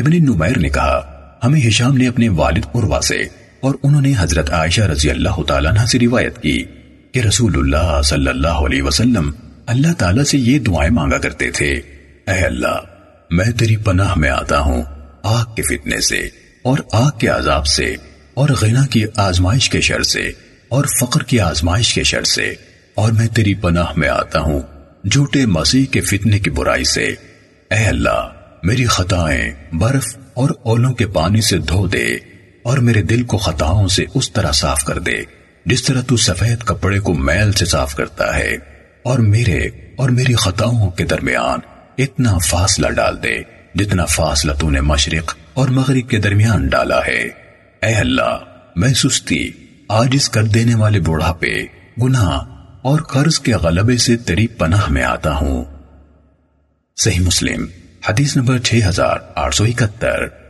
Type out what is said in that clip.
ابن نمیر نے کہا، ہمیں ہشام نے اپنے والد عروہ سے اور انہوں نے حضرت عائشہ رضی اللہ تعالیٰ عنہ سے روایت کی کہ رسول اللہ صلی اللہ علیہ وسلم اللہ تعالیٰ سے یہ دعائیں مانگا کرتے تھے، اے اللہ، میں تیری پناہ میں آتا ہوں آگ کے فتنے سے اور آگ کے عذاب سے اور غنا کی آزمائش کے شر سے اور فقر کی آزمائش کے شر سے اور میں تیری پناہ میں آتا ہوں جھوٹے مسیح کے فتنے کی برائی سے۔ اے اللہ میری خطائیں برف اور اولوں کے پانی سے دھو دے اور میرے دل کو خطاؤں سے اس طرح صاف کر دے، جس طرح تو سفید کپڑے کو میل سے صاف کرتا ہے۔ اور میرے اور میری خطاؤں کے درمیان اتنا فاصلہ ڈال دے جتنا فاصلہ تو نے مشرق اور مغرب کے درمیان ڈالا ہے۔ اے اللہ، میں سستی آجز کر دینے والے بوڑھاپے گناہ اور قرض کے غلبے سے تیری پناہ میں آتا ہوں۔ صحیح مسلم۔ حدیث نمبر 6871